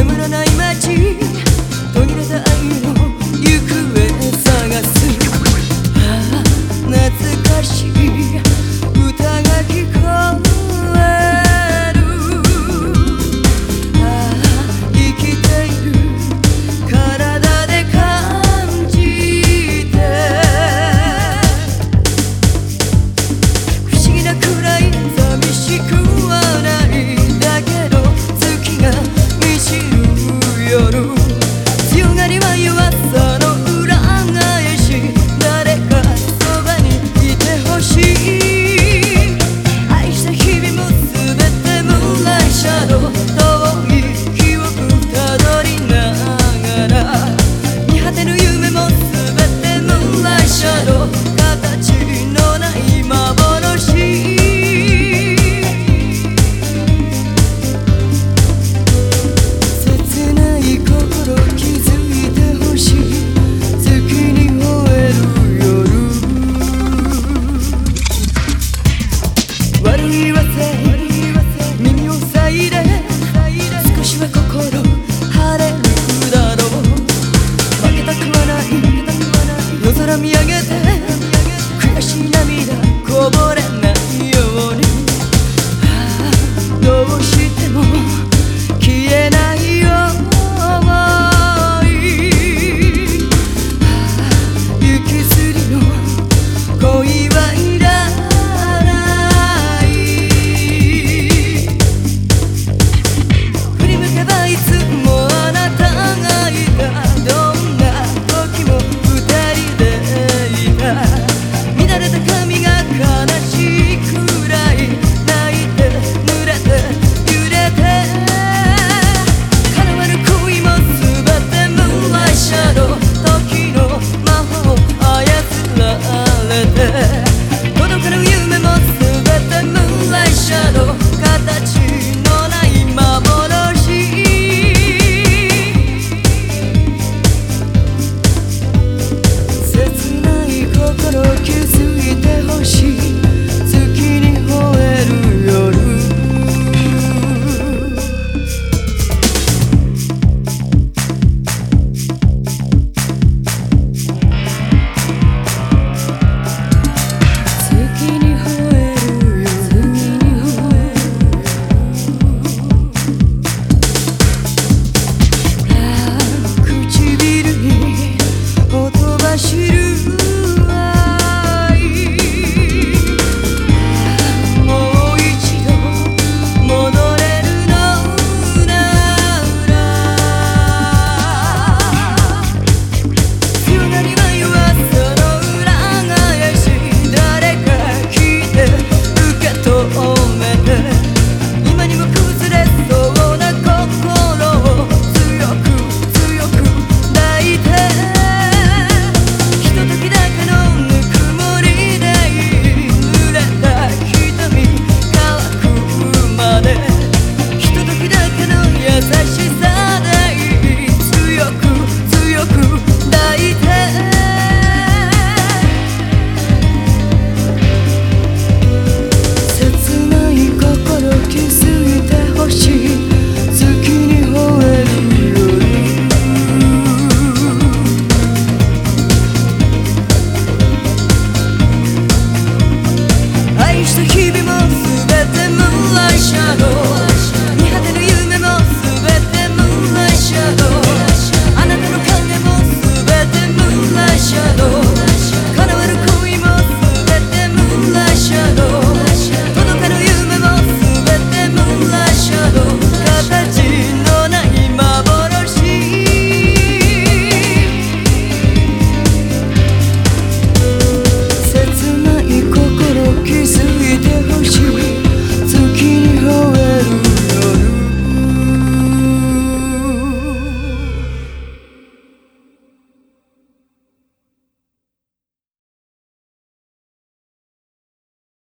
眠らない